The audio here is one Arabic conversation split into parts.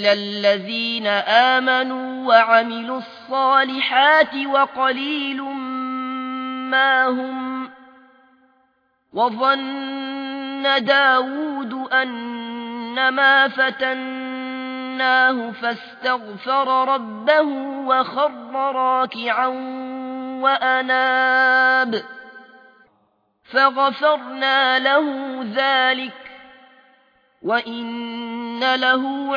إلا الذين آمنوا وعملوا الصالحات وقليل ما هم وظن داود أنما فتناه فاستغفر ربه وخر راكعا وأناب فغفرنا له ذلك وإن له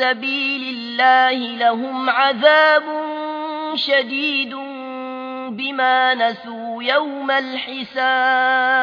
سبيل الله لهم عذاب شديد بما نسوا يوم الحساب.